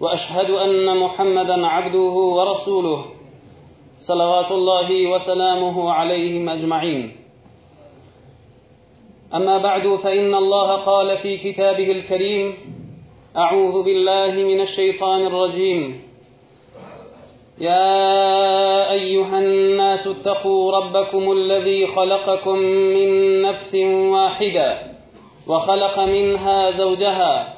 وأشهد أن محمدا عبده ورسوله صلوات الله وسلامه عليهم أجمعين أما بعد فإن الله قال في كتابه الكريم أعوذ بالله من الشيطان الرجيم يا أيها الناس اتقوا ربكم الذي خلقكم من نفس واحدة وخلق منها زوجها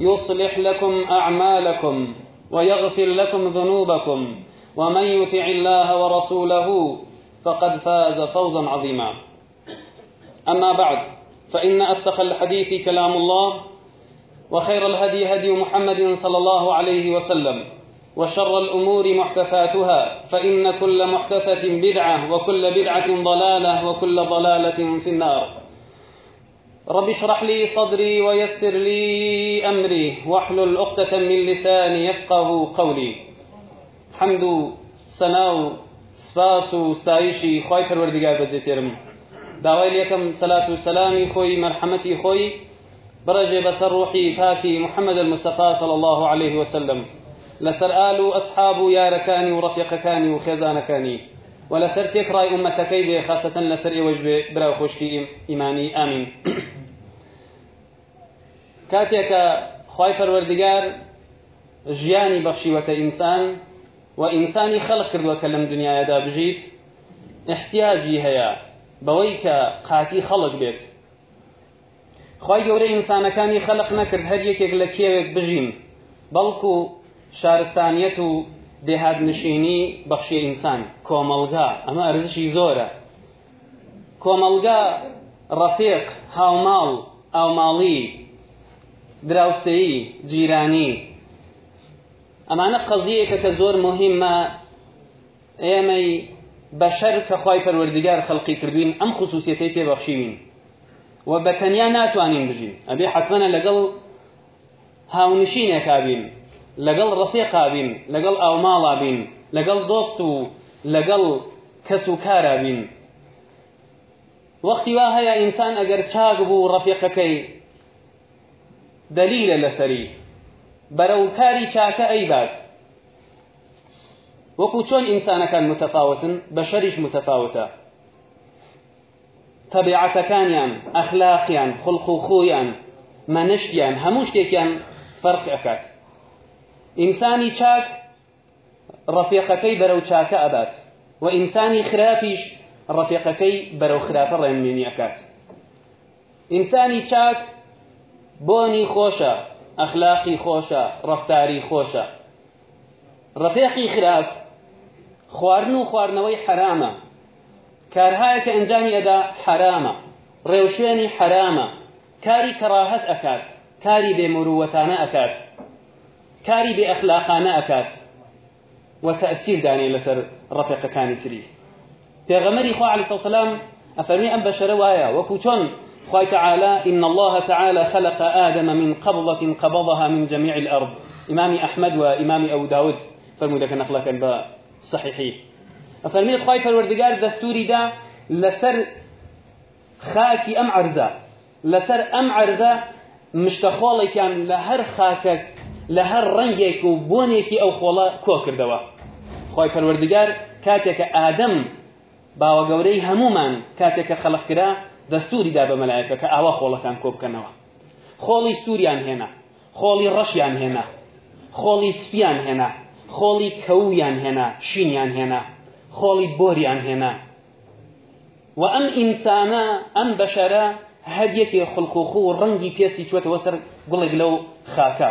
يصلح لكم أعمالكم ويغفر لكم ذنوبكم ومن يطع الله ورسوله فقد فاز فوزا عظيما أما بعد فإن أصدق الحديث كلام الله وخير الهدي هدي محمد صلى الله عليه وسلم وشر الأمور محتفاتها فإن كل محتفة بدعة وكل بدعة ضلالة وكل ضلالة في النار رب اشرح لي صدري ويسر لي أمري واحلل عقدة من لساني يفقه قولي حمد سناو سفاس استعيشي خوي و ستایشی خی پەروەردگار بەجێتێرم صلاة السلام خوي مرحمتي خوي خۆی مەرحەمەتی روحي بەڕێژێ محمد المصطفى صلى الله عليه وسلم لسر آل أصحاب يا ركاني ورفيقكاني و ولسر و خێزانەکانی و لەسەر تێکڕای ئومەتەکەی بێ إيماني آمين کاتێکە خی پەروەردگار ژیانی بەخشیوەتە ئینسان و ئینسانی خەڵق کردووە کە لەم دنیاەدا بژیت احتیاجی هەیە بەوەی کە قاتی خەڵک بێت خی گەورە ئینسانەکانی خەلق نەکرد هەر یەکێک لە کێوێک بژیم بەڵکو شارستانیەت و دێهات نشینی بەخشی ئینسان کۆمەلگا ئەمە ئەرزشی زۆرە کۆمەلگا ڕەفێق هاوماڵ ئاوماڵی دراوسەیی جیرانی ئەمانە قەزیەکە کە زۆر مهمە ئێمەی بەشەر کە خی پەروەردگار خەڵقی کردوین ئەم خصوصیەتەی پێبەخشیوین و بە تەنیا ناتوانین بژین ئەبێ حەتمەنە لەگەڵ هاونشینێکابین لەگەڵ ڕفێقابین لەگەڵ ئاوماڵابین لەگەڵ دۆست و لەگەڵ کەس و کارابین وەختی وا هەیە ئینسان ئەگەر چاک بوو ڕەفیقەکەی دلیلە لەسەری بەرەوکاری چاکە ئەیبات وەکو چۆن ئینسانەکان متەفاوتن بە شەریش متەفاوتە تەبیعەتەکانیان ئەخلاقیان خلق و خۆیان مەنشتیان هەموو شتێکیان فەرق ئەکات ئینسانی چاک ڕەفیقەکەی بەرەو چاکە ئەبات و ئینسانی خراپیش ڕەفیقەکەی بەرەو خراپە ڕێنمێنی ئەکات ئینسانی چاک بۆنی خۆشە ئەخلاقی خۆشە ڕفتاری خۆشە ڕفێقی خراپ خواردن و خواردنەوەی حرامە کارهایە کە ئەنجامی ئەدا حرامە ڕێوشێنی حرامە کاری کەڕاهەت ئەکات کاری بێمرووەتانە ئەکات کاری بێ ئەخلاقانە ئەکات وتەأسیر دانێ لەسەر ڕفێقەکانی تری پێغەمەری خوا علیه السلام ئەفەرمی ئەم بەشەرە وایە وەکو چۆن خوي تعالى ان الله تعالى خلق آدم من قبضة قبضها من جميع الأرض إمام أحمد وإمام أبو داود فرموده که نقل الباء صحيحي صحیحی خوي فالوردقار دستوري دا لسر خاكي ام عرزا لسر ام عرزا مشتخۆڵێکیان لە هەر خاکە لە هەر ڕەنگێک و بۆنێکی ئەو خۆڵە کۆ کردەوە خۆی پەروەردگار کاتێکە ئادەم باوە گەورەی هەمومان کاتێکە خەڵق دەستوری دا بە مەلایەکە کە ئاوا خۆڵەکان کۆ بکەنەوە خۆڵی سووریان هێنا خۆڵی ڕەشیان هێنا خۆڵی سپیان هێنا خۆڵی کەویان هێنا شینیان هێنا خۆڵی بۆریان هێنا و ئەم ئینسانە ئەم بەشەرە هەریەکێ خلقوخو و ڕەنگی پێستی چوێتەوە سەر گوڵێک لەو خاکە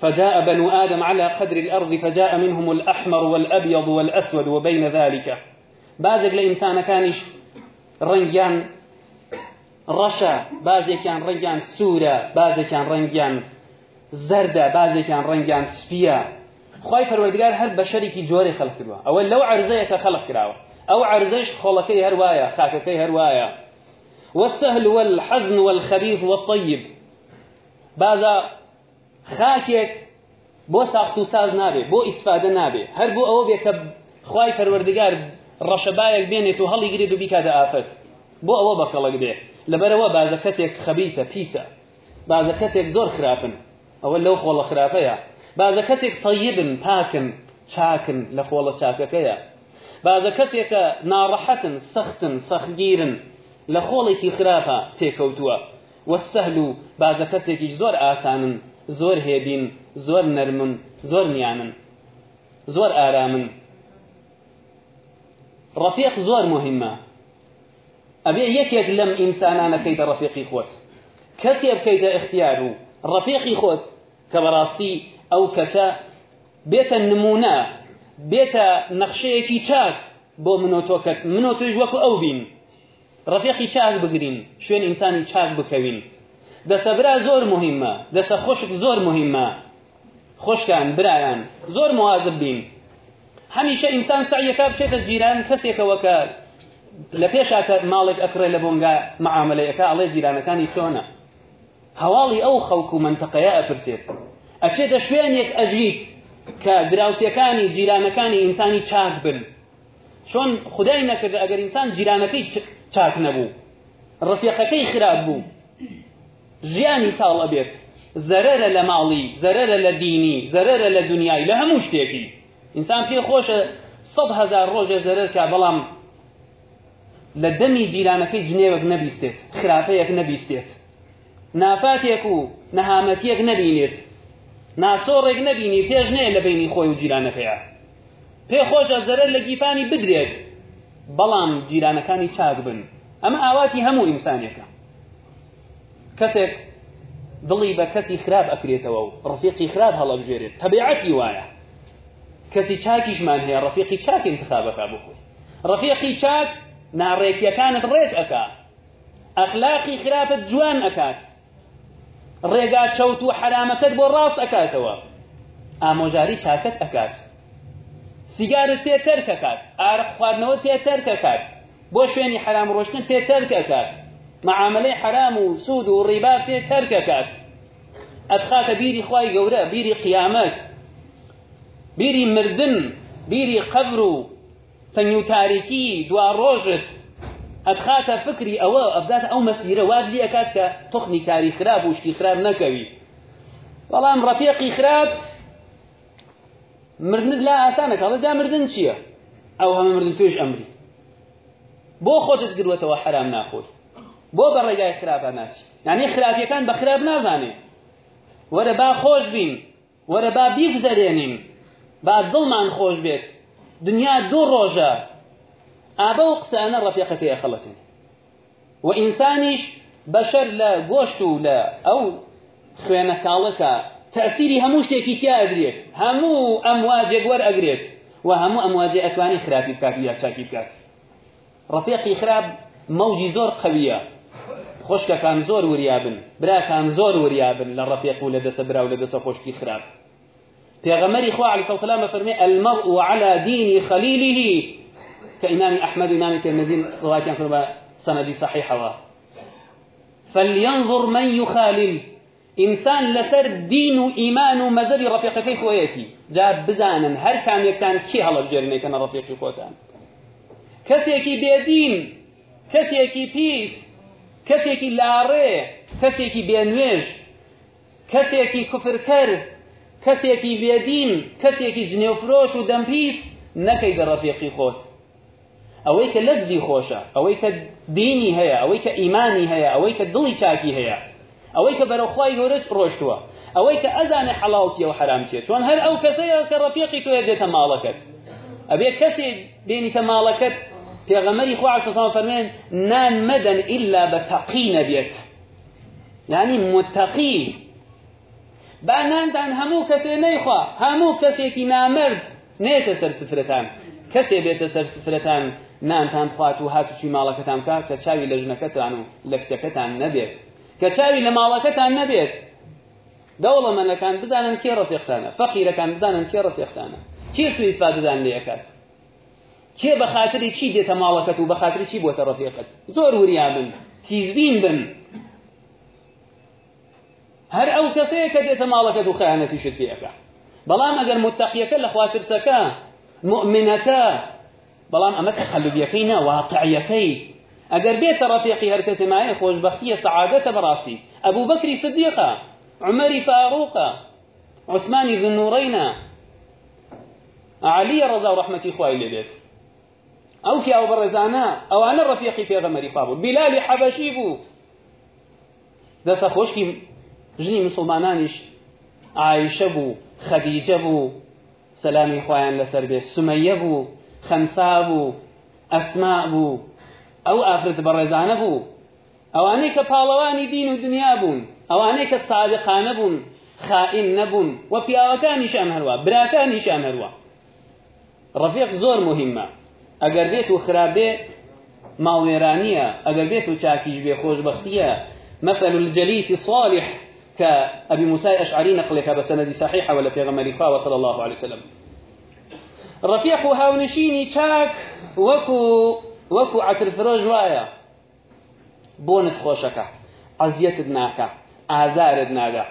فجاء بنو آدم على قدر الأرض فجاء منهم الأحمر والأبيض والأسود وبين ذلك بعد لإنسان كانش ڕەنگیان ڕەشە بازێکیان ڕەنگیان سوورە بازێکیان ڕەنگیان زەردە بازێکیان ڕەنگیان سپیە خی پەروەردگار هەر بە شەرێکی جۆری خەڵک کردووە ئەوە لەو عرزەیەکە خەڵق کراوە ئەو عرزەش خۆڵەکەی هەروایە خاکەکەی هەروایە والسهل والحزن والخبيث والطيب بعضا خاکێک بۆ ساخت و ساز نابێ بۆ ئیسفادە نابێ هەر بۆ ئەوە بێ کە خی پەروەردگار ڕەشەبایەک بێنێت و هەڵی گرێت و بیکاتە ئافەت بۆ ئەوە بەکەڵک بێ لەبەرەوە بازە کەسێک خەبیسە پیسە بازە کەسێک زۆر خراپن ئەوە لەو خۆڵە خراپەیە بازە کەسێک تەیبن پاکن چاکن لە خۆڵە چاکەکەیە بازە کەسێکە ناڕەحەتن سەختن سەخگیرن لە خۆڵێکی خراپە تێکەوتووە وەسەهل و بازە کەسێکیش زۆر ئاسانن زۆر هێبین زۆر نەرمن زۆر نیانن زۆر ئارامن ڕەفیق زۆر مهمە ئەبێ یەکێک لەم ئینسانانەکەیتە ڕەفیقی خۆت کەسێ بکەیتە ئختیار و ڕەفیقی خۆت کە بەڕاستی ئەو کەسە بێتە نمونە بێتە نەخشەیەکی چاک بۆ منۆتۆکەت منۆ توش وەکو ئەو بین ڕەفیقی چاک بگرین شوێن ئینسانی چاک بکەوین دەسەبرا زۆر مهمە دەسە خۆشک زۆر مهمە خۆشکان برایان زۆر مواظب بین هەمیشە ئینسان سعیەکە بچێتە جیران کەسێکەوە کە لە پێشا کە ماڵێک ئەکرێ لە بۆنگا معاملەیەەکە ئەڵێ جیرانەکانی چۆنە هەواڵی ئەو خەڵک و منتەقەیە ئەپرسێت ئەچێتە شوێنێک ئەژیت کە دراوسەکانی جیرانەکانی ئینسانی چاک بن چۆن خدای نەکرد ئەگەر ئینسان جیرانەکەی چاک نەبوو ڕفیقەکەی خراپ بوو ژیانی تاڵە بێت زەرەرە لە ماڵی زەرەرە لە دینی زەرەرە لە دنیای لە هەموو شتێکی ئینسان پێ خۆشە سەد هزار ڕۆژێ زەرەرکە بەڵام لە دەمی جیرانەکەی جنێوەک نەبیستێت خراپەیەک نەبیستێت نافاتێک و نەهامەتیەک نەبینێت ناسۆڕێک نەبینی تێژ نەیە لە بینی خۆی و جیرانەکەیە پێ خۆشە زەرەر لە گیفانی بدرێت بەڵام جیرانەکانی چاک بن ئەمە ئاواتی هەموو ئینسانێکە کەسێک دڵی بە کەسی خراپ ئەکرێتەوە و ڕفیقی خراپ هەڵەبژێرێت تەبیعەتی وایە کەسی چاکیشمان هەیە ڕفیقی چاک انتخابەکە بخۆی ڕفیقی چاک ناڕێکیەکانت ڕێک ئەکا ئەخلاقی خراپت جوان ئەکات ڕێگا چەوت و حرامەکەت بۆ ڕاست ئەکاتەوە ئامۆژاری چاکەت ئەکات سیگارت پێ تەرکەکات ئارق خواردنەوە پێ تەرکەکات بۆ شوێنی حرام ڕۆشتن پێ تەرکەکات معاملەی حرام و سوود و ڕیبا پێ تەرکەکات ئەتخاتە بیری خوای گەورە بیری قیامەت بیری مردن بیری قبر و تەنی و تاریکی دوا ڕۆژت ئەتخاتە فکری ئەوە ئەبدات ئەو مەسیرە وادلی ئەکات کە تخنی کاری خراپ و شتی خراپ نەکەوی بەڵام ڕەفیقی خراپ مردنت لا ئاسانەکە ئەڵە دا مردن چییە ئەو هەمە مردن توێش ئەمری بۆ خۆتت گروەتەوە حرام ناخۆی بۆ بە ڕێگای خراپە ناچی یعنی خراپیەکان بە خراپ نازانێ وەرە با خۆش بین وەرە با بیگزەرێنین با دڵمان خۆش بێت دنیا دوو ڕۆژە ئابە و قسانە ڕەفیقەکەی ئەخەڵەکەن و ئینسانیش بەشەر لە گۆشت و لە ئەو خوێنە کاڵەکە تەسیری هەموو شتێکی تیا ئەگرێت هەموو ئەمواجێ گوەر ئەگرێت و هەموو ئەمواجێ ئەتوانی خراپی بکات یا چاکی بکات ڕەفیقی خراپ مەوجی زۆر قەویە خۆشکەکان زۆر وریابن براکان زۆر وریابن لە ڕەفیق و لە دەسە برا و لە دەسە خۆشکی خراپ پیغمبری خوا علیه السلام فرمی المرء على دین خليله كإمام أحمد إمام الترمذي رواية عن كتب سندي صحيح و فلينظر من يخالل إنسان لسر دين وإيمان رفيق رفيقك خويتي جاب بزانا هر كان يكتان كي هلا بجرني كان رفيقي خوتان كسيكي بيدين كسيكي بيس كسيكي لاري كسيكي بينويج كسيكي كفر كر کسی کی کەسێکی بێدین کەسێکی جنێوفرۆش و دمپیس نەکەی دە ڕەفیقی خۆت ئەوەی کە لەفزی خۆشە ئەوەی کە دینی هیا اوی که ایمانی هیا اوی که دلی چاکی هیا اوی که برو خواهی گورت روشتوا اوی که ازان حلال حەڵاوچیە و حرام چون حرامچیە چۆن هەر ئەو کەسەیە کە ڕەفیقی تۆ دێتە کسی بینی کەسێ مالکت پیغمری خواه خوا عسەسان فەرمێن نان مدن الا بتقی نبیت یعنی متقی بانانتان هەموو کەسێ نەیخوا هەموو کەسێکی نامرد نێتە سەر سفرەتان کەسێ بێتە سەر سفرەتان نانتان بخوات و هاتوچی ماڵەکەتان کا کە چاوی لە ژنەکەتان و لە کچەکەتان نەبێت کە چاوی لە ماڵەکەتان نەبێت دەوڵەمەندەکان بزانن کێ ڕفێختانە فەقیرەکان بزانن کێ ڕفێختانە چی سوی ئیسپاددان لەکات کێ بە خااتری چی دێتە ماڵەکەت و بە خااتری چی بۆتە ڕفێقت زۆر وریابن تیزبین بن هر او کسی که دیت مال کد و خیانتی شد فی بلام اگر متقی کل خواتر سکه مؤمنتا بلام امت خلوی فینا واقعی فی اگر بیت رفیقی هر کسی مای خوش بخی سعادة براسي ابو بكر صديقا عمر فاروقا عثمان بن نورینا علي رضا ورحمتي اخوائي لبيت او كي او برزانا او انا رفيقي في هذا مريخابو بلال حبشيبو دسا خوشكي ژنی مسلمانانیش عیشە بوو خەدیجە بوو سەلامی خۆیان لەسەر بێ سمەیە بوو خەمسا بوو ئەسما بوو ئەو ئافرەت بەڕێزانە بوو ئەوانەی کە پاڵەوانی دین و دنیا بوون ئەوانەی کە سادقانە بوون خائین نەبوون و پیاوەکانیشان هەروە براکانیشان هەروە ڕفیق زۆر مهمە ئەگەر بێت و خراپێ ماڵێرانیە ئەگەر بێت و چاکیش بێ خۆشببختیە مثل الجلیسی صالح كأبي موسى الأشعري نقلك بسند صحيحة ولا في غمر خاوة صلى الله عليه وسلم رفيق هاونشيني تاك وكو وكو عطر فروج وايا بونت خوشك عزيتت ناكا ئازارت نادا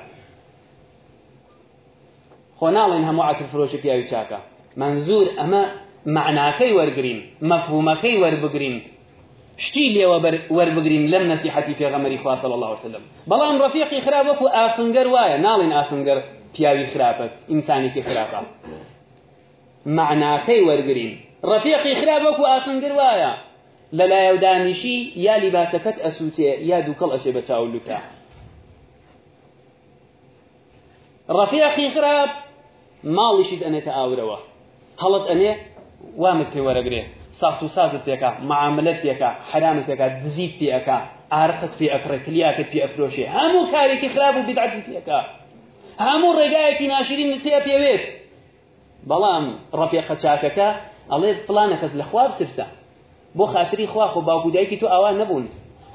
خۆ إنها مو عاتر فرۆشی پیاوی چاکە منزور أما معناكي ورقرين مفهومكي ورقرين شتی لێوە وەربگرین لەم نەسیحەتی پێغەمەری خوا صلی الله وسلم بەڵام ڕەفیقی خراپ وەکو ئاسنگەر وایە ناڵێن ئاسنگەر پیاوی خراپەت ئینسانێکی خراپە معناکەی وەرگرین ڕەفیقی خراپ وەکو ئاسنگەر وایە لەلایە و دانیشی یا لیباسەکەت ئەسووتێ یا دووکەڵ ئەسێ بە چاولوکە ڕەفیقی خراپ ماڵیشیت ئەنێتە ئاورەوە هەڵت ئەنێ وامت پێ وەرەگرێت ساخت و سازت پێکا معاملت پێکا حرامت پێکا دزیت پێەکا ئارقت پێ ئەکڕێ کلیاکت پێ ئەفرۆشێ هەموو کارێکی خراپ و بیدعتی پێکا هەموو ڕێگایەکی ناشرین تێ پێوێت بەڵام ڕەفیقە چاکەکە ئەڵێ فلانە کەس لە خواب ترسە بۆ خاطری خوا خۆ باوکودایکی تو ئاوا نەبوون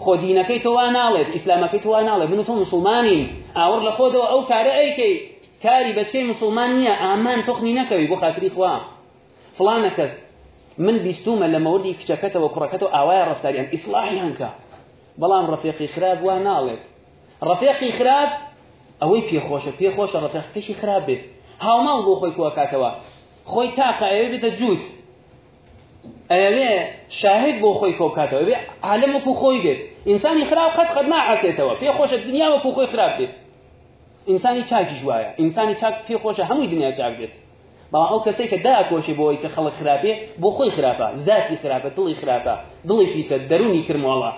خۆ دینەکەی تۆ وا ناڵێت ئیسلامەکەی تۆ وا ناڵێت من و تۆ مسلمانین ئاور لە خۆدەوە ئەو کارە ئەیکەی کاری بەچکەی مسلمان نییە ئامان تۆخنی نەکەوی بۆ خاطری خوا فلانە کەس من بیستومە لە مەوردی کچەکەتەوە کوڕەکەتەوە ئاوایە ڕفتاریان ئیسلاحیان کە بەڵام ڕفێقی خراپ وا ناڵێت ڕفێقی خراپ ئەوەی پێخۆشە پێخۆشە ڕفێقتشی خراپ بێت هاوماڵ بۆ خۆی کووەکاتەوە خۆی تاقە ئەوێ بێتە جووت ئەوێ شاهد بۆ خۆی کۆکاتەوە بێ عالمەکو خۆی بێت ئینسانی خراپ قەت قەت ناحەسێتەوە پێخۆشە دنیاوەکو خۆی خراپ بێت ئینسانی چاکی ژوایە ئینسانی چاک پێخۆشە هەمووی دنیا چاک بێت بەڵام ئەو کەسێک کە داکۆشی بۆەوەی کە خەڵک خراپێ بۆ خۆی خراپە زاتی خراپە دڵی خراپە دڵی پیسە دەرونی کرمۆڵە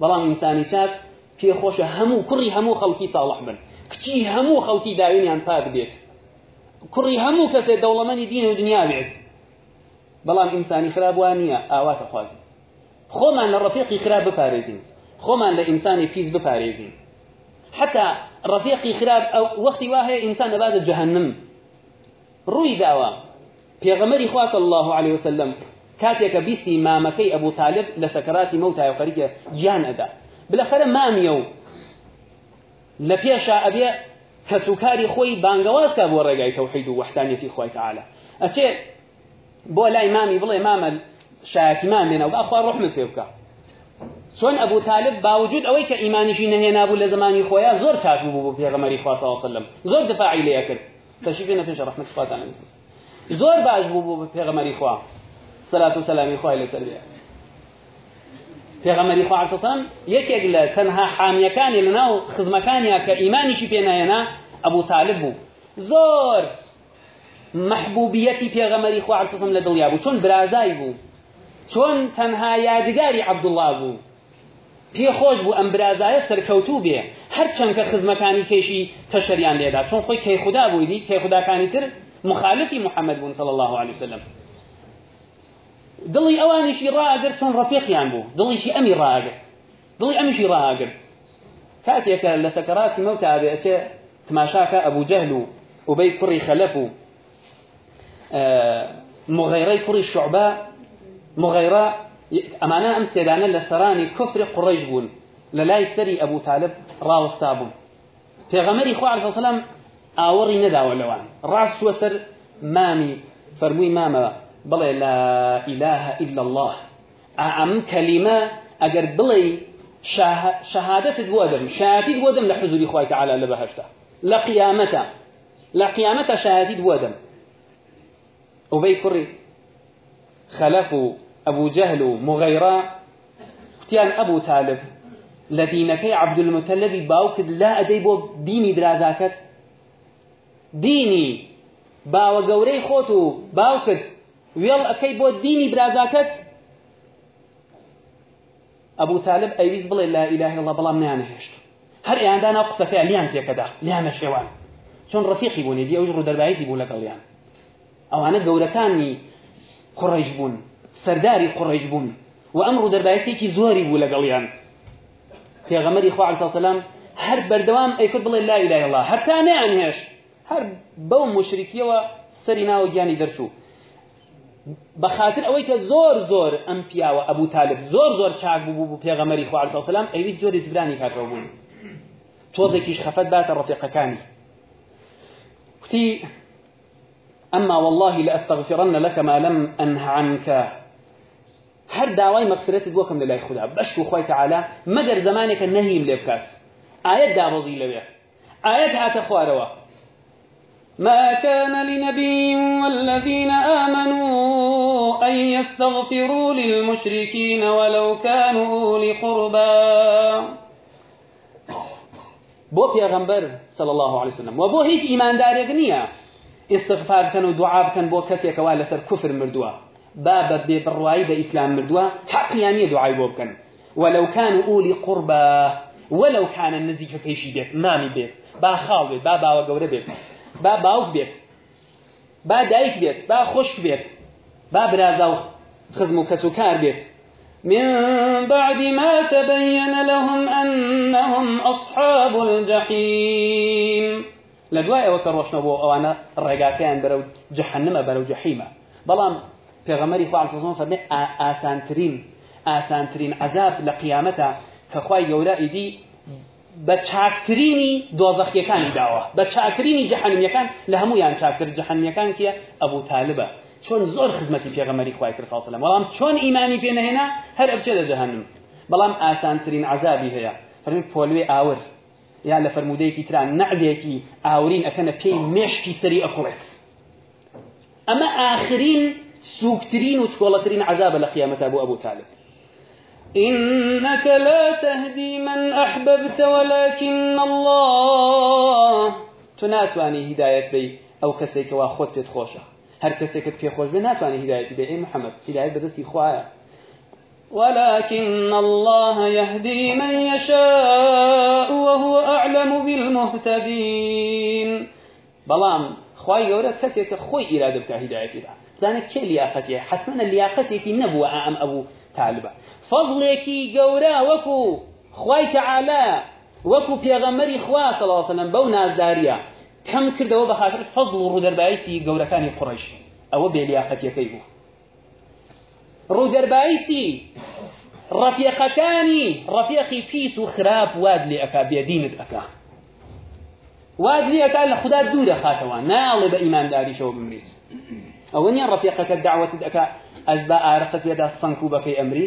بەڵام ئینسانی چاک پێ خۆشە هەموو کوڕی هەموو خەڵکی ساڵح بن کچی هەموو خەڵکی داوینیان پاک بێت کوڕی هەموو کەسێک دەوڵەمەنی دین و دنیا بێت بەڵام ئینسانی خراپ وان نییە ئاواتە خوازن خۆمان لە ڕفیقی خراپ بپارێزین خۆمان لە ئینسانی پیس بپارێزین حتى رفيقي خراب أو وقتي واهي إنسان بعد جهنم ڕووی داوە پێغەمەری خواص الله عليه وسلم کاتێکە بیستی مامەکەی ئەبوو تالب لە سەکراتی مەوتایە خەریکە گیان ئەدا بلەخەرە مامیە و لە پێشە ئەبێ کەسوکاری خۆی بانگەوازکە بۆ ڕێگای تەوحید و وحدانیەتی خۆی تعالی ئەچێ بۆ لای مامی بڵێ مامە شایەتیمان لێنە و باخوا ڕحمت پێ بکە چۆن ئەبوو تالب باوجود ئەوەی کە ئیمانیشی نەهێنابوو لە زمانی خۆیان زۆر چاک بوو بۆ پێغەمەری خواص وسلم زۆر دفاعی لێ کرد تشریفی نپیش رحمت زور تعالی زۆر باش بوو بۆ پێغەمەری خوا سەلات و سەلامی خوای لەسەر بێ پێغەمەری خوا عەسەسەم یەکێک لە تەنها حامیەکانی لەناو خزمەکانیا کە ئیمانیشی پێنایەنا ئەبوو تالب زور زۆر محبوبیەتی پێغەمەری خوا عەسەسەم لە دڵیا بوو چۆن برازای بوو چۆن تەنها یادگاری عەبدوڵڵا بوو پێخۆش بوو ئەم برازایە بی هر هەرچەند که خزمەکانی کێشی تشریان لێدا چون خۆی کەیخدا بوویدی کەیخداکانی تر مخالفی محمد بن صلى الله عليه وسلم دڵی ئەوانیشی ڕاگرت چون ڕفیقیان بوو دڵیشی ئەمی ڕاگرت دڵی ئەمیشی ڕاگرت کاتێکە لە سەکەراتی مەوتا بێچێ تماشاکە ئەبوو جەهل و وبەی کوڕی خلفو و اه، مغیرەی کوڕی شعبە ئەمانە ام سێدانە لسراني كفر قريش بون بوون لە ابو طالب راوستابون في غمري بوون عليه خوا علیه سەلام ئاوەڕی نەداوە لەوان ڕاست چوە سەر مامی فەرمووی لا إله إلا الله أعم كلمه ئەگەر بلي شەهادەتت بۆ دەم شایەتیت بۆ دەم تعالى لبهشتا خوای لقيامتا لە بەهشتا وبيكري خلفوا ئەبوو جەهل و مغەیرا قوتیان ئەبوو تالب لە دینەکەی عەبدولمتەلەبی باوکت لا ئەدەی بۆ دینی درازاکەت دینی باوە گەورەی خۆت و باوکت وێڵ ئەەکەی بۆ دینی برازاکەت ئەبوو تالب ئەویست بڵێ لا ئیلاهی الله بەڵام نیانەهێشت هەر ئیاندانا قسەکە لیان تێکەدا لیانە شێوان چۆن ڕفیقی بوونی دی ئەوژ ڕوودەربایسی بوو لەگەڵیان ئەوانە گەورەکانی کوڕیش بوون سرداری قریش كي و بولا دەربایەتێکی يا بوو اخو پێغەمەری خوا ساسەسلام هەر بەردەوام ئەیکرد بڵێ لا إله الا الله هەتا نەیان هێشت هەر بەو مشرکیەوە سەری ناوە گیانی دەرچوو بەخاتر ئەوەی کە زۆر زور زور پیاوە ئەبوو بو زۆر زۆر چاک بوو بوو پێغەمەری خوا ساسەسلام ئەوی زۆری بون تو بوون خفت بات باتە ڕفیقەکانی وتی أما والله لأستغفرن لك ما لم أنه عنك هر دعوای مغفرت بۆکەم لە لای خدا بەشت و خی تعالا مەگەر زمانێکە نەهیم لێ آیت ئاەت دابەزی لەوێ ئاەت هاتە خوارەوە ما كان لنبي والذين آمنوا أن يستغفروا للمشركين ولو كانوا لقربا بۆ پێغمبەر صلى الله عليه وسلم و بۆ هیچ دار نییە استغفار كانوا و كان بکەن بۆ کەسێکەوە لەسەر کوفر مردووە باب بە بێبڕواایی مردوا ئیسلام مردووە حەقییان نیە دوعای بۆ بکەن وەلو کان و ئولی قوربە وەلو کانە نزیکەکەیشی بێت مامی بێت با خاڵ بێت با باوە گەورە بێت با باوک بيت با دايك بيت با خوش بيت با برازا خزم و کەس و من بعد ما تبين لهم أنهم أصحاب الجحيم لدواء وكروشنا بو أو أوانا الرقاكين برو جحنم برو جحيمة بلام پێغەمەری خوا علیه فەرمێ ئاسانترین ئاسانترین عذاب لە قیامەتە کە خوای گەورە ئیدی بە چاکترینی دۆزەخیەکانی داوە بە چاکترینی جەحەنمیەکان لە هەمویان چاکتر جەحەنمیەکان کیە ئەبوو تالبە چۆن زۆر خزمەتی پێغەمەری خوای کرد فاصلە بەڵام چۆن ئیمانی پێنەهێنا هەر ئەبچێ لە جەهەنم بەڵام ئاسانترین عذابی هەیە فەرمی پۆلوێ ئاور یا لە فرمودەیەکی تران نعدێکی ئاورین ئەکەنە پێی مێشکی سەری ئەکوڵێت ئەمە ئاخرین سوکترین و چکۆڵەترین عذابە لە قیامەتە أبو أبو تالب إنك لا تهدي من أحببت ولكن الله تناتواني هداية بي أو كسيك واخوت تخوشة هر كسيك تخوش بي بناتواني هداية بي أي محمد هداية بدستي خوايا ولكن الله يهدي من يشاء وهو أعلم بالمهتدين بلام خواهي يورد كسيك خوي إرادة بتاع هداية بي زانه چه لیاقتی حتما لیاقتی که لیاقەتێکی ام ابو ئەبوو فضلی فەضڵێکی گەورە وکو خوای تەعالا وکو پێغەمەری خوا سەڵاوسەلەم بەو نازداریە کەم کردەوە بە خاطر فەضڵ و ڕوودەربایسی گەورەکانی قڕیش ئەوە بێ لیاقەتیەکەی بوو ڕوودەربایسی ڕەفیقەکانی رفیقی پیس و خراب واد لێ ئەکا بێدینت اکا واد لێ ئەکا لە خوددا دوورە خاتەوە ایمان داری شو بمریت ئەوە ڕفیقەکە داوەت دەکا ئەس بە ئارقت یدا سنکوبە فی ئەمری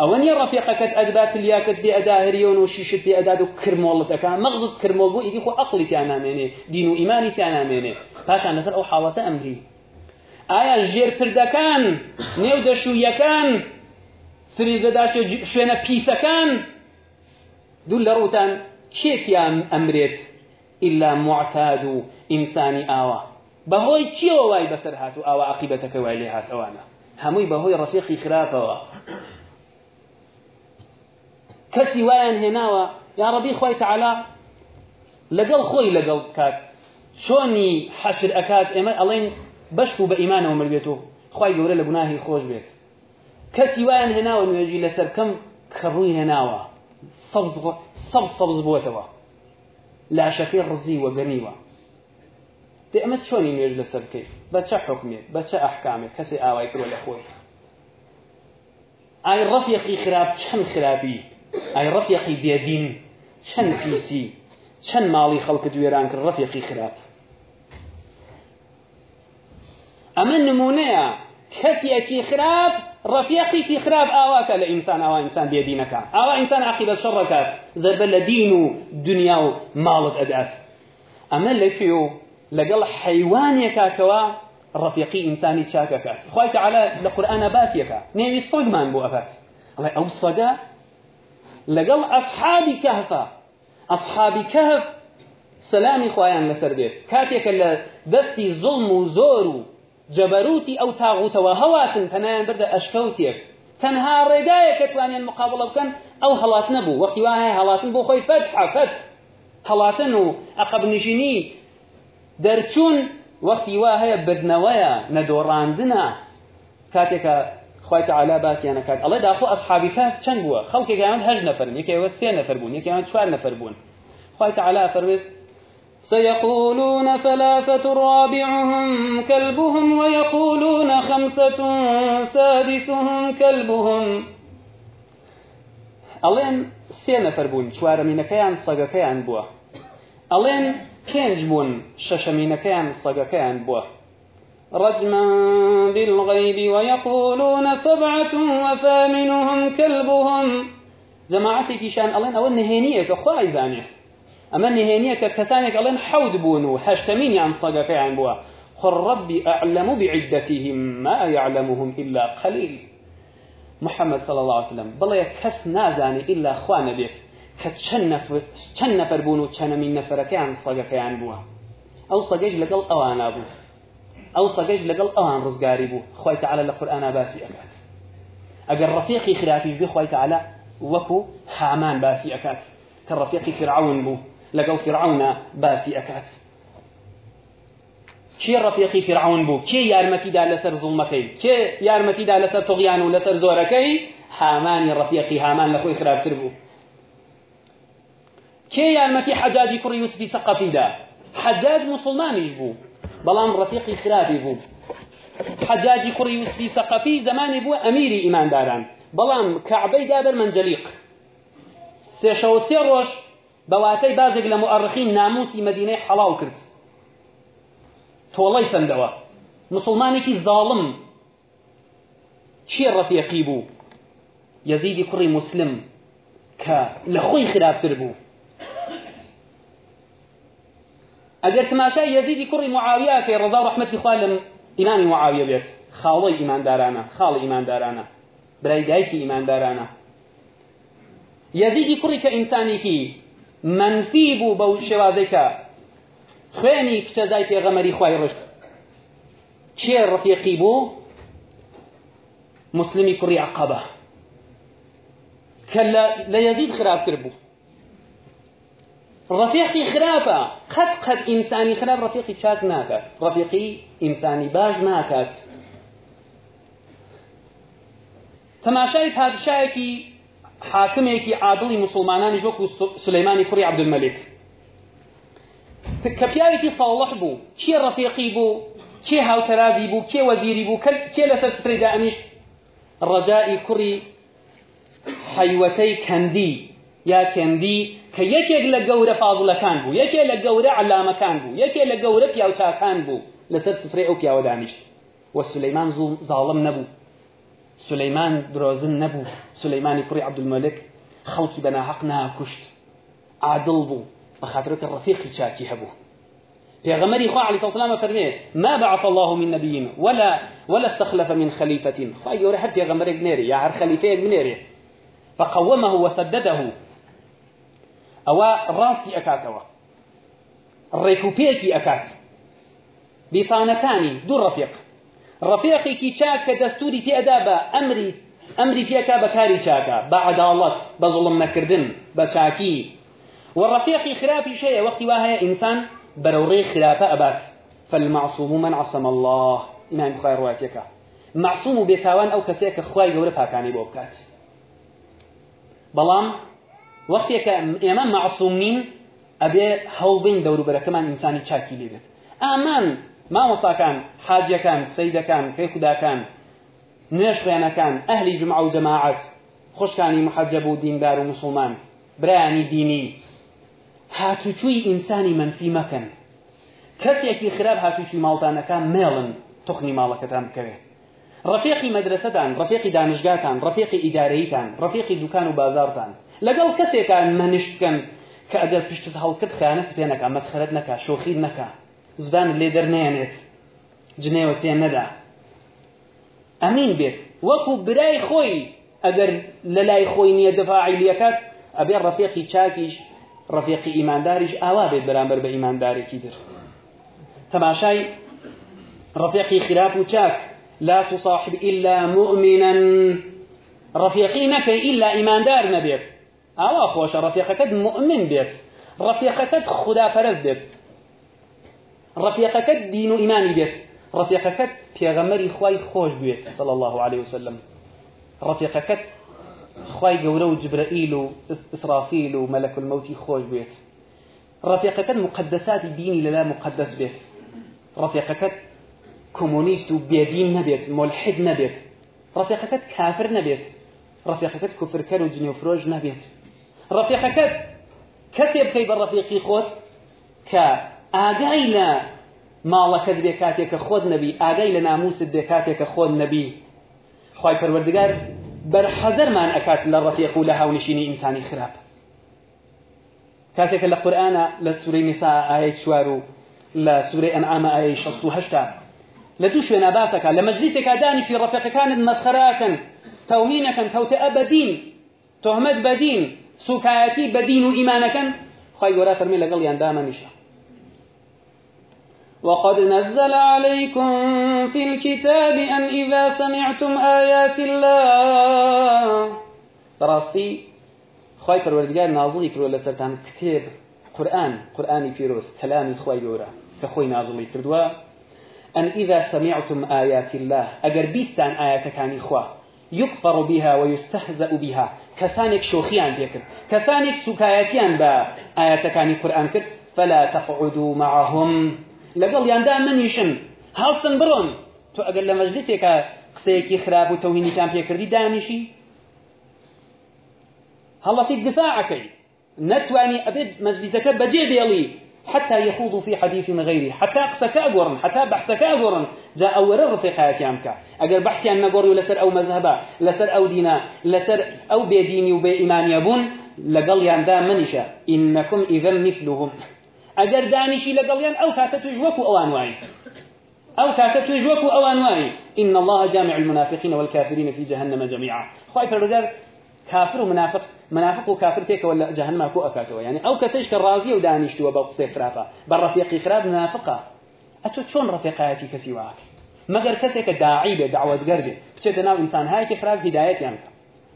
ئەوە نیە ڕفیقەکەت ئەدبات لیاکت پێ ئەدا هەریەوە و شیشت پێ ئەداد و کرمۆڵەتەکە مەغزت کرمۆڵ بۆ ئیدی خۆ ئەقلی تیان نامێنێ دین و ئیمانی تیان نامێنێ پاشان لەسەر ئەو حاڵەتە ئەمری ئایا ژێرپردەکان نێو دەشویەکان سری أنا شوێنە پیسەکان دوو لە ڕوتان کێتیان ئەمرێت ئللا معتاد إنساني ئینسانی بەهۆی چیەوە وای بەسەر هات و ئاوا عقیبەتەکە وای لێ هات ئەوانە هەمووی بەهۆی ڕفیقی خراپەوە کەسی وایان هێناوە یا ڕەبی خی تعالا لەگەڵ خۆی لەگەڵ کات چۆنی حەشر ئەکات ئێمە ئەڵێن بەش و بە ئیمانەوە مربێت و خی گەورە لە گوناهی خۆش بێت کەسی وایان هێناوە نوێژی لەسەر کەم کە ڕووی هێناوە سەبز سەبز بووتەوە لاشەکەی ڕزی وەگەنیوە دێ ئەمە چۆنی نوێژ لەسەر بکەیت بەچە حکمێت بەچە ئەحکامێت کەسی ئاوای کردوە لە خۆی ئای ڕەفیقی خراپ چەند خراپی ئای ڕەفیقی بێدین چەند پیسی چەند ماڵی خەڵکت وێران کرد ڕەفیقی خراپ ئەمە نمونەیە کەسیەکی خراپ ڕفیقێکی خراپ ئاواکە لە ئینسان ئەوە ئینسان بێدینەکە ئەوە ئینسان عقیدە شەڕەکات زەربە لە دین و دنیا و ماڵت ئەدات ئەمە لەکوێ و لقل حيوان ڕفیقی ئینسانی چاکەکات خی تەعاالە لە قورآە باسیەکە نێوی سەگمان بۆ ئەفات ئەڵێ ئەو سەگە لەگەڵ ئەسحابی کەهفا ئەسحابی کەهف سەلامی خۆیان لەسەر بێت کاتێکە لە دەستی زڵم و زۆر و جەبەروتی ئەو تاغوتەوە هەواتن تەنایان بردە ئەشکەوتێک تەنها ڕێگایەکە توانیان مقابڵە بکەن ئەو هەڵات نەبوو وەختی وایە هەڵاتن بۆ خۆی فەت أقب نجيني دەرچوون وەختی وا هەیە بردنەوەیە نەدۆڕاندنە کاتێکە خی تعالا باسییانە کات ئەڵێ داخۆ ئەسحابی کاف چەند بووە خەڵکێک یان هەژ نەفرن یەکەوە سێ نەفر بوون یەکیان چوار نفر بوون خی تعالا فەروێت سيقولون ثلاثة رابعهم كلبهم ويقولون خمسة سادسهم كلبهم ألين فربون شوار من كيان چوارەمینەکەیان كيان بوا ألين پێنج بوون شەشەمینەکەیان سەگەکەیان بووە رجما بالغيب ويقولون سبعة وثامنهم كلبهم جماعتي كيشان ألين أو النهينية كخواي إذانيس أما النهينية ككسانك ألين حود بونو هشتمين عن صقا عن بوا قل ربي أعلم بعدتهم ما يعلمهم إلا قليل محمد صلى الله عليه وسلم بلا يكس نازاني إلا خوان بيت كتشن نفر بونو كان من نفر كان صاجا كان يعني بوا او صاجج لقل اوان ابو بو او صاجج لقل اوان ان رزقاري بو خويت على القران باسي اكات اجر رفيقي خلافي بي خويت على وكو حامان باسي اكات كرفيقي فرعون بو لقل فرعون باسي اكات كي رفيقي فرعون بو كي يارمتي دال سر ظلمتي كي يارمتي دال سر طغيان ولتر سر زوركي حامان رفيقي حامان لخوي خلاف تربو کێ یارمەتی حەجاجی کوڕی یوسفی سەقەفیدا حەجاج موسڵمانیش بوو بەڵام ڕەفیقی خراپی بوو حەجاجی کوڕی یوسفی سەقەفی زمانی بووە ئەمیری ئیمانداران بەڵام کەعبەی دابەر منجەلیق سێ شەو سێ ڕۆژ بەواتەی بازێک لە مؤرخین ناموسی مدینەی حەڵاو کرد تۆڵەی سندەوە مسلمانێکی زاڵم چی ڕەفیقی بوو یەزیدی کوڕی مسلم کە لە خۆی خراپتر بوو ئەگەر تماشای یەزیدی کوڕی معاویە کە ڕضا ڕحمەتی خوا لە ئیمامی معاویە بێت خاڵی ئیماندارانە خاڵی ئیماندارانە برای دایکی ئیماندارانە یەزیدی کوڕی کە ئینسانێکی منفی بوو بەو شێوازەکە خوێنی کچەدای پێغەمەری خوای ڕشت کێ ڕفیقی بوو مسلمی کوڕی عقەبە کە لە یەزید خراپتر بوو ڕەفیقی خراپە خەت قەت رفيقي خراپ ڕەفیقی چاک إنساني باج ئینسانی تما شايف تەماشای شايفي حاکمێکی عادڵی مسلمانانی وەکو سليماني کوڕی عبد الملك پیاوێکی ساڵح بوو کێ رفيقي بو کێ هاو ترابي بو وەزیری بوو بو لەسەر سپریدا دامش ڕەجایی کوڕی حەیوەتەی كندي یا كندي کە یەکێک لە گەورە فاضلەکان بوو كانبو، لە گەورە علامەکان بوو یەکێ لە گەورە پیاوچاکان بوو لەسەر سفرێ ئەو پیاوە دانیشت سليمان سلەیمان زاڵم نەبوو سلەیمان درۆزن نەبوو سلەیمانی کوڕی عەبدولمەلک خەڵکی بەناحەق ناکوشت عادڵ بوو بەخاترەکە ڕفیقی چاکی هەبوو پێغەمەری خوا الصلاة والسلام فرمي ما بعث الله من نبي ولا ولا استخلف من خليفة خوا گەورە هەر پێغەمەرێک نێرێ يا هەر خليفة بنێرێ فقومه وسدده ئەوە ڕاستی ئەکاتەوە ڕێکوپێکی ئەکات بیتانەکانی دوو ڕەفیق ڕەفیقێکی چاک کە دەستوری پێدا بە ئەمری ئەمری پێکا بەکاری چاکە بە عەداڵەت بە زڵم نەکردن بە چاکی و ڕەفیقی خراپی شەیە وەختی وا هەیە ئینسان بەرەوڕێی خراپە ئەبات فالمعصوم من عصم الله ئیمان بخوای ڕواتێکە معصوم و بێتاوان ئەو کەسەیە کە خوای گەورە پاکانی بۆ بکات بەڵام وەختێکە ئێمە معسووم نین ئەبێ هەڵبین دەوروبەرەکەمان ئینسانی چاکی لێبێت ئامان مامۆستاکان حاجەکان سیدەکان فێ خودداکان نوێش خوێنەکان ئەهلی جمع و جەماعەت خوشکانی محەجەب و دیندار و مسلمان برایانی دینی هاتوچووی ئینسانی منفی مەکەن کەسێکی خراپ هاتوچوی ماڵتانەکان مێڵن تخنی ماڵەکەتان بکەوێ ڕفێقی مەدرسەتان ڕفێقی دانشگاتان ڕفێقی ئیدارەیتان ڕفێقی دوکان و بازارتان لەگەڵ کەسێکان مەنیشت بکەن کە ئەگەر پشتت هەڵکرد خیانەت پێ نکه مسخرت نکه شوخی نکه زبان لێ دەرنێنێت جنێوە پێ نەدا ئەمین بێت وەکو برای خوی اگر لە خوی نیه دفاعی لیکت ابی رفیقی چاکیش رفیقی ایمانداریش ئاوا بێت بەرامبەر به ایمانداری کدر تماشای رفیقی خراپ و چاک لا تصاحب إلا مؤمنا رفيقي نكي إلا إيمان دار نبيت ئاوا خۆشە ڕفیقەکەت مؤمن بێت ڕفیقەکەت خوداپەرست بيت رفيقك دین و بيت رفيقك ڕفیقەکەت پێغەمەری خوای خوش بێت صلی الله عليه وسلم رفيقك خوای گەورە و جبرائیل و ئسرافیل و بيت رفيقك مقدسات بێت ڕفیقەکەت مقدساتی دینی لەلا مقدس بێت ڕفیقەکەت کۆمۆنیست و بێدین ملحد نبيت رفيقك کافر نبيت رفيقك كفر و جنێوفرۆژ نبيت رفيق كت كتب كي بالرفيق خود ك آجينا ما لكذب كاتيك خود نبي آجينا ناموس الدكاتيك خود نبي خوي فرودجار برحذر من أكات للرفيق لها ونشيني إنساني خراب كاتيك القرآن للسورة نساء آية شوارو للسورة أنعام آية شستو هشتا لا تشوي نباتك مجلسك أداني في رفيق كان مسخراتا تومينك توت أبدين تهمت تهمد بدين سوکایەتی بە دین و ئیمانەکەن خی گۆرا فەرمی لەگەڵیان نشا وقد نزل عليكم في الكتاب أن إذا سمعتم آيات الله براستي خواهي پروردگار نازلي كرو لسرتان كتاب قرآن قرآن فيروس كلامي خواهي يورا كخوي نازلي كردوا أن إذا سمعتم آيات الله أجر بيستان آياتكاني خواه يكفر بها ويستهزأ بها كسانك شوخيان بيكر كسانك سكاياتيان با آياتكاني قرآن كر فلا تقعدوا معهم لقل ياندا من يشم هلسن برون تو أقل لمجلسك قسيكي خراب وتوهيني كان بيكر دي دانشي هلا في دفاعك نتواني أبد مجلسك بجي بيلي حتى يخوضوا في حديث غيره حتى قسەکە ئەگۆڕن حتا بەحسەکە ئەگۆڕن جا ئەوەرە ڕفقایەتیان بکە ئەگەر بەحتیان نەگۆڕی أو لەسەر ئەو مەذهبە لەسەر ئەو دینە لەسەر أو بديني وبإيمان يبون بوون لەگەڵ یاندا منیشە إنكم إذا مثلهم أجر دانیشی لەگەڵیان ئەو أو توش وەکو ئەوان أو ئەو أو توش وەکو ئەوان إن الله جامع المنافقين والكافرين في جهنم جميعا خايف الرجال كافر ومنافق منافق و کافر پێکەوە لە جەهنما کۆ ئەکاتەوە یعنی ئەو کەسەش کە ڕازیە و دانیشتووە بەو قسەی خراپە بە ڕەفیقی خراپ منافقە ئەتۆ چۆن ڕەفیقایەتی کەسی واکە مەگەر کەسێک کە داعی بێ داوەتگەر بێ بچێتە ناو ئینسانهایەکی خراپ هیدایەتیان بکە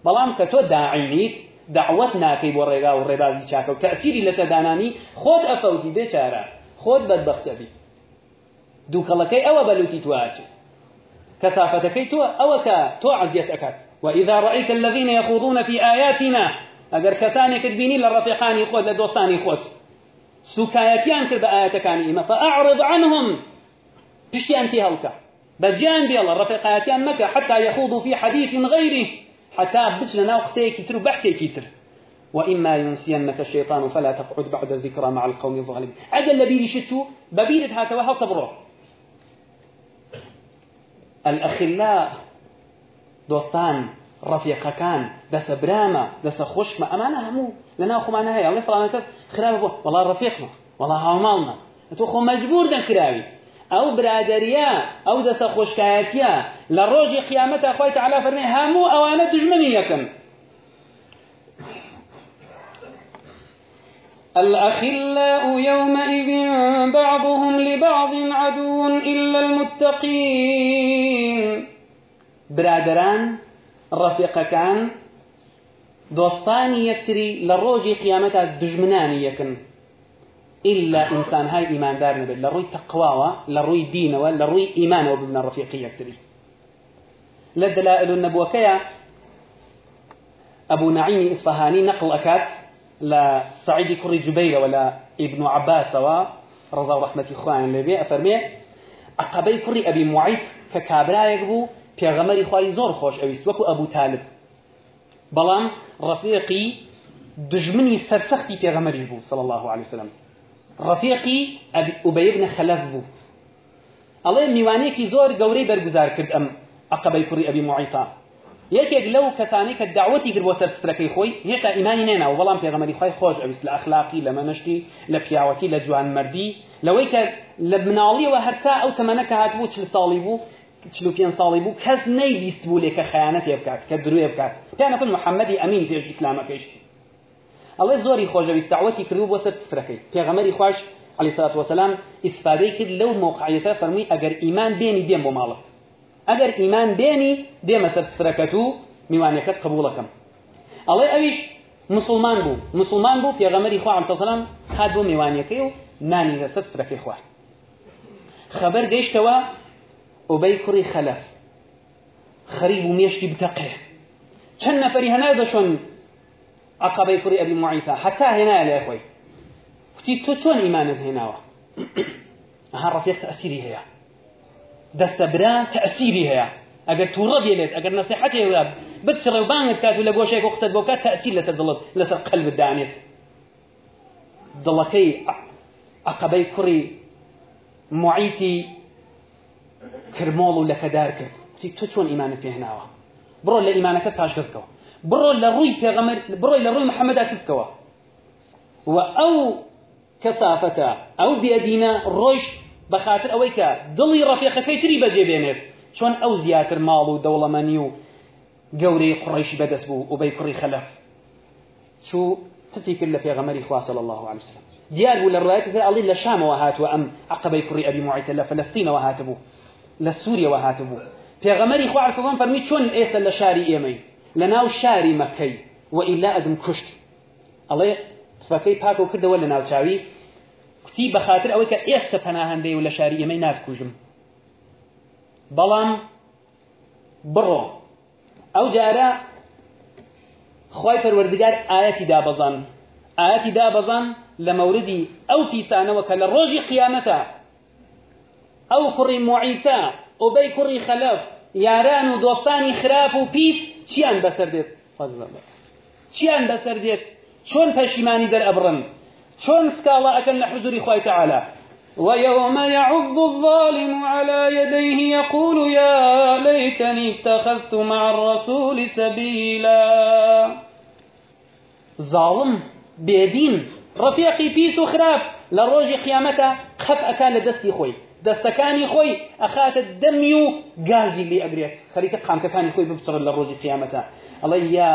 بەڵام کە تۆ داعینیت دعوت ناکەی بۆ ڕێگا و ڕێبازی چاکە و تەسیری لە تەدانانی خۆت ئەفەوتی بێچارە خۆت بەدبەختەبی دووکەڵەکەی ئەوە بەلوتی توواچێت کەسافتەکەی تۆ ئەوە کە تۆ عزیەت ئەکات وإذا رأيت الذين يخوضون في آياتنا أجر کەسانێکت كتبيني للرفيقان يخوض للدوستان يخوض دۆستانی خۆت سوکایەتیان کرد بە ئاەتەکانی ئمە فأعرض عنهم پشتیان پێ هەڵکە بي الله ڕەفقایەتیان مەکە حتى يخوضوا في حديث غيره حتى بجنا لە كتر وبحسي كتر وإما ينسينك الشيطان فلا تقعد بعد الذكرى مع القوم الظالمين أجل لبيري شتو ببيرت هاتوا هل تبرو الأخلاء دس ڕەفیقەکان دەسە برامە دەسە خوشمە ئەمانە هەموو لە ناو خۆمانە هەیە ئەڵێ فڵانە والله خراپ بوو وڵا ڕەفیقمە وڵا هاوماڵمە مجبور خۆ مەجبور أو برادريا أو دس خوش كاتيا لە قيامته قیامەتە خۆی فرمي فەرمێ أو أنا تجمني يكم الأخلاء يومئذ بعضهم لبعض عدو إلا المتقين برادران رفيقكان دوستاني يكتري لە قيامتها دجمناني يكن إلا إنسان هاي إيمان دار بل لروي تقواوة لروي دينوة لروي إيمان وبدنا رفيقي يكتري لدلائل النبوة كيا أبو نعيم إصفهاني نقل أكات لسعيد كري جبيرة ولا ابن عباس رضا ورحمة إخوان لبي أفرمي أقبي كري أبي معيط ككابرا يقبو پێغەمەری خوای زۆر خۆش ئەویست وەکو ئەبوو تالب بەڵام ڕەفیقی دژمنی سەرسەختی پێغەمەریش بوو صلی الله عليه وسلم ڕەفیقی ئوبەی بن خەلەف بوو ئەڵێ میوانەیەکی زۆر گەورەی بەرگزار کرد ئەم عقبەی کوڕی ئەبی موعیفا یەکێک لەو کەسانی کە داوەتی کرد بۆ سەر سترەکەی خۆی هێشتا ئیمانی نێناوە بەڵام پێغەمەری خۆی خۆش ئەویست لە ئەخلاقی لە مەمەشتی لە پیاوەتی لە جوانمەردی لەوەی کە لە بناڵیەوە هەرتا ئەو تەمەنە کە هاتبوو چل ساڵی بوو 45 ساڵی بوو کەس نەیویست بوو لێ کە خەیانەت پێ بکات کە دروێ بکات پێیانەکن محەممەدی ئەمین پێش ئیسلامەکەیش ئەڵێ زۆری خۆشەویست داوەتی کردو بۆ سەر سفرەکەی پێغەمەری خوش علی سات وسلام ئیسپادەی کرد لەو موقعیتە فەرمی ئەگەر ئیمان بێنی دێم بۆ ماڵە ئەگەر ئیمان بێنی دێمە سەر سفرەکەت و میوانەکەت قبولەکەم ئەڵێ ئەویش مسلمان بوو مسلمان بوو پێغەمەری خوا علی سلام خات بۆ میوانەکەی و نانی لەسەر سفرەکەی خوارد خبر گەیشتەوە أبي كري خلف خريب ميشتي بتقه كن نفري هنالا شون أقابي كري أبي معيثة حتى هنا يا أخوي كتي تو شون إيمانت هنالا أها رفيق تأثيري هيا دستبرا تأسيري هيا أقر تورب يليد أجل نصيحتي يليد بتسر وبانت كاد ولا قوشي وقصد بوكات تأثير لسر دلد لسر قلب الدانيت دلكي أقابي كري معيثي کرمۆڵ و لەکەدار کرد تی تۆ چۆن ئیمانت پێهناوە بڕۆ لە ئیمانەکە پاشگەزکەوە بڕۆ لە ڕووی پێغەمەر بڕۆی لە ڕووی محەممەدا کردکەوە و ئەو کەساافەتە ئەو بێدینە ڕۆیشت بە خاطر ئەوەی کە دڵی ڕەفیقەکەی تری بەجێبێنێت چۆن ئەو زیاتر ماڵ و دەوڵەمەنی و گەورەی قڕیشی بەدەست بوو و بەی کوڕی خەلەف چوو تتی کرد لە پێغەمەری خواصل الله عليه وسلم دیار بوو لە ڕایەتدا ئەڵی لە شامەوە هاتووە ئەم عقبەی کوڕی ئەبی معیتە لە فەلەستینەوە هاتبوو لە سووریەوە هاتبوو پێغەمەری خوارد سەڵام فەرمی چۆن ئێستا لە شاری ئێمەی لە ناو شاری مەکەی وئیلا ئەدم کوشت ئەڵێ تفەکەی پاکۆ کردەوە لە ناوچاوی کوتی بەخاتر ئەوەی کە ئێستا پەناهندەی و لە شاری ئێمەی ناتکوژم بەڵام بڕۆ ئەو جارە خی پەروەردگار ئاەتی دابەزان ئاەتی دابەزان لە مەوردی ئەو پیسانەوە کە لە ڕۆژی قیامەتە او کری معیتا بی کری خلاف یاران و دوستانی خراب و پیس چیان بەسەر دێت چیان بەسەر دێت چۆن پەشیمانی دەرئەبڕن چۆن سکاڵە ئەەکەن لە حزوری خی تعالا ويوم يعض الظالم على يديه يقول يا ليتني اتخذت مع الرسول سبيلا ظالم بيدين رفيقي بيس خراب لروج قيامته خب أكان لدستي خوي دەستەکانی خۆی ئەخاتە دەمی و گازی لێ ئەگرێت خەریکە قامکەکانی خۆی ببچڕن لە ڕۆژی قیامەتە ئەڵێ یا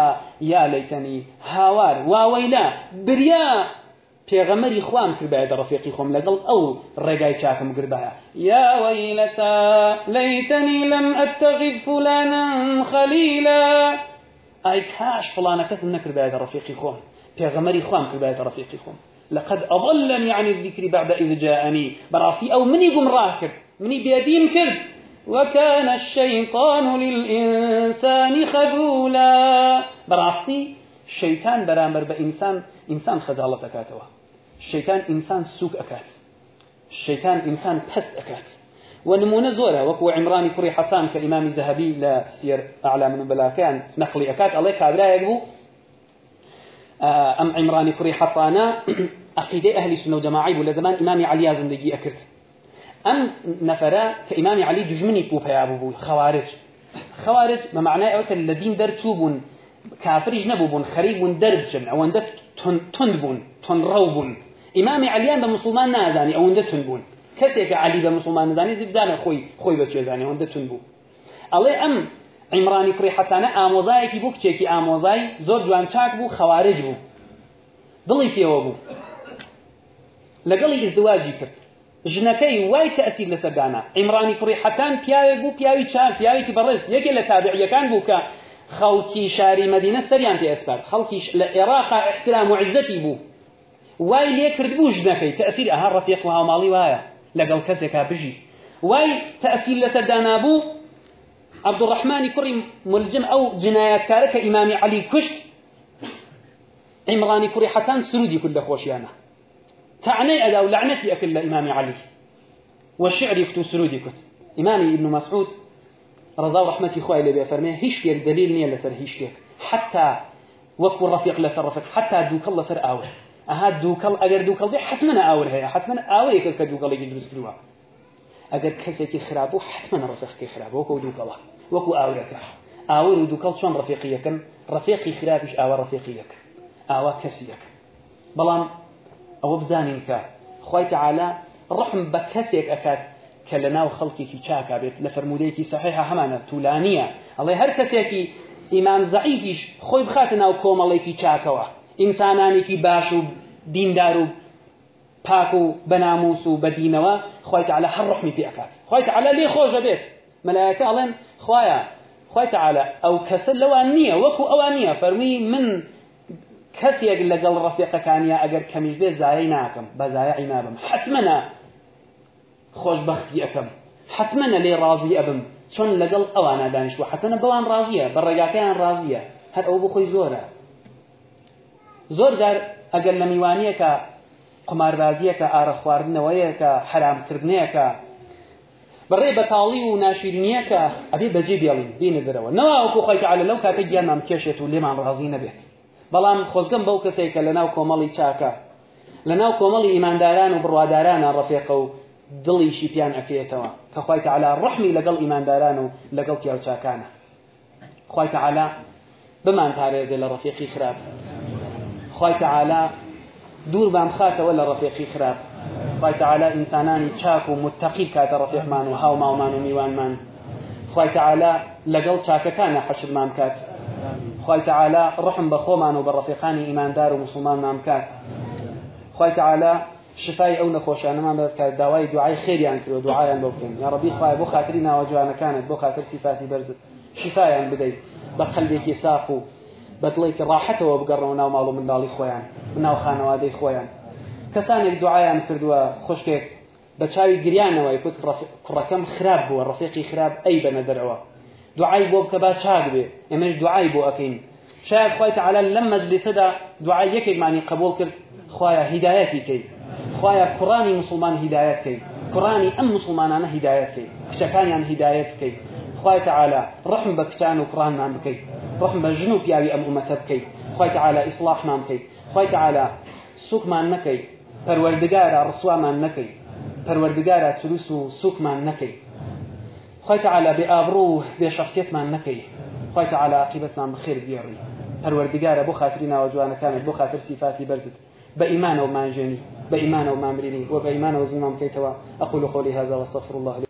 یا لەیتەنی هاوار واوەیلا بریا پێغەمەری خوام کردایە ڕفیقی خۆم لەگەڵ ئەو ڕێگای چاکم گردایە یاوەیلەتا لەیتەنی لەم ئەتەغی فولانم خەلیلە ئای کاش فڵانە کەسم نەکردایە ڕفیقی خۆم پێغەمەری خوام کردایە ڕفیقی خۆم لقد أضلني عن الذكر بعد إذ جاءني براسي أو مني قم راكب مني بيدين كرد وكان الشيطان للإنسان خذولا براسي الشيطان برامر بإنسان إنسان خزالة أكاتوا الشيطان إنسان سوك أكات الشيطان إنسان بست أكات ونمونا زورا وكو عمران كري حسان كإمام ئیمامی لا سير أعلى ئاعلام من بەلاکەیان نقلي أكات الله كابلا يقبو آه، ام عمران كري حطانا عقيده اهل السنه والجماعه ولا زمان امام علي زندگی ئەکرد ام نەفەرە کە علي علی دژمنی پوپەیا بوو خوارج خوارج بە معنای ئەوە کە لە دین دەرچوو بوون کافریش نەبوو بوون خەریب بوون دەربچن ئەوەندە تند بوون تندڕەو مسلمان نازاني او تند تنبون كسيك علي بە مسلمان نزانی زیبزانە خوي خوي بەچێزانانی ئەوەندە تند بوو ئەڵێ ام عیمرانی فریحەتانە ئامۆزایەکی بوو کچێکی ئامۆزای زۆر جوان چاک بوو خەوارج بوو دڵی پێوە بوو لەگەڵی ئزدواجی کرد ژنەکەی وای کە ئەسید لەسەردانا عیمرانی فریحەتان پیاوێک بوو پیاوی چاک پیاوێکی بەڕێز یەکێ لە تابعیەکان بوو کە خەڵکی شاری مدینە سەریان پێ ئەسپار خەڵکی لە عێراقا ئەحترام و عزەتی بوو وای لێ کرد بوو ژنەکەی تەسیر ئەها ڕەفیق و هاوماڵی وایە لەگەڵ کەسێکا بژی وای تەسیر لەسەردانابوو عبد الرحمن كري ملجم أو جنايات كارك إمام علي كشت عمران كري حسان سرودي كل خوشيانا تعني أدا ولعنتي أكل إمام علي والشعر يكتو سرودي كت إمامي ابن مسعود رضا ورحمة اللي إلي هيش كيك دليل نيا لسر كيك حتى وكو الرفيق لسر رفيق حتى دوك الله سر آور أهاد دوكل أجر دوكل دي حتما آور هي حتما آور يكل كدوكل يجي دروس ئەگەر کەسێکی خراپبوو حتممە ڕفقی خراپەوەکە و دووکەڵە وەکو ئاورەکە ئاور و دووکەڵ چۆن ڕفیقیەکەن ڕفیقی خراپیش ئاوا ڕفیقیەک ئاوا کەسیەک بەڵام ئەوە بزانین کە خی تعاالە ڕحم بە کەسێک ئەکات کە لە ناو خەڵکێکی چاکا بێت لە فرمودەیەکی سەحیح هەمانە توولانیە ئەڵێ هەر کەسێکی ئیمان زعیفیش خۆی بخاتە ناو کۆمەڵێکی چاکەوە ئینسانانێکی باش و دیندار و پاک و بەناموس و بەدینەوە خیت على هەر ڕحمی پێ ئەکات خیت على لێ خۆشە بێت مەلایەکە ئەڵێن خویە خیت على ئەو کەسە لەوان نییە وەکو ئەوان نییە فەرمی من کەسێک لەگەڵ ڕفیقەکانیا ئەگەر کەمیش بێ زایە ناکەم بە زایە نابم حتممەە خۆشببختی ئەەکەم حتممەە لێ ڕازی ئەبم چۆن لەگەڵ ئەوانە دانیشتوە حتممە بەڵان ڕازیە بە ڕێگاکەیان ڕازیە هەر ئەو بخۆی زۆرە زۆر دار ئەگەر لە میوانیەکە قماربازیەکە ئارە خواردنەوەیەکە حرامکردنەکە بەڕێ بەتاڵی و ناشیرنیەکە ئەبێ بەجێ بێڵین بینەدرەوە ناوەکو خۆیتەعاالە لەو کاتە گیانام کێشێت و لێمان ڕازی نەبێت بەڵام خۆزگەم بەو کەسێکە لە ناو کۆمەڵی چاکە لە ناو کۆمەڵی ئیمانداران و بڕوادارانە ڕەفێقە و دڵیشی پیان ئەکرێتەوە کە خۆیتەعاالە ڕحمی لەگەڵ ئیمانداران و لەگەڵ پیاوچاکانە خۆیتەعاالە بمان پارێزێ لە ڕەفیقی خراپ خۆیتەعاالە دوور بام خاتەوە لە ڕفێقی خراپ خی تعالا ئینسانانی چاک و متتەقی کاتە ڕفێقمان و هاوماومان و میوانمان خی تعالا لەگەڵ چاکەکانە حەشرمان کات خی تعالا ڕحم بە خۆمان و بە ڕفیقانی ئیماندار و مسلمان نامکات خی تعالا شفای ئەو نەخۆشانەمان بەکات داوای دوعای خێریان کرد دوعایان بکەن یا ڕبی خخوای بۆ خااتری ناوەجوانەکانت بۆ خااتر سیفاتی بەرزت شفایان بدەیت بە قەلبێکی ساق و بەدڵێکی ڕاحەتەوە بگەڕەوە ناو ماڵ و منداڵی خۆیان ناو خانەوادەی خۆیان کەسانێک دوعایان کردووە خوشکێک بە چاوی گریانەوەی کوت کوڕەکەم خراپ بووە ڕفیقی خراپ ئەی بەنە دەرەوە دوعای بۆ کە با چاک بێ ئێمەش دوعای بۆ ئەەکەین شاید خی تعالا لەم مەجلیسەدا دوعای یەکێکمانی قبول کرد خخوایە هیدایەتی کەی خخوایە کوڕانی مسلمان هیدایەت کەی کوڕانی ئەم مسلمانانە هیدایەت کەی کچەکانیان هیدایەت بکەی خخوای تعالا ڕحم بە کچان و کوڕانمان بکەیت ڕحم بە ژن و پیاوی ئەم ئومەتە بکەیت خی تعاالە ئیسلاحمان بکەیت خی تعاالە سوکمان نەکەی پەروەردگارە ڕسوامان نەکەی پەروەردگارە تروس و سوکمان نەکەی خی تعاالە على ئابرو بێ شخصیتمان نەکەی خی تعاالە عقیبەتمان بخێر گێڕی پەروەردگارە بۆ خاتری ناوە جوانەکانت بۆ خاتر سیفاتی بەرزت بە ئیمانە و مانژێنی بإيمان وما أمرني وبإيمان وزنهم كيتوا أقول قولي هذا وصفر الله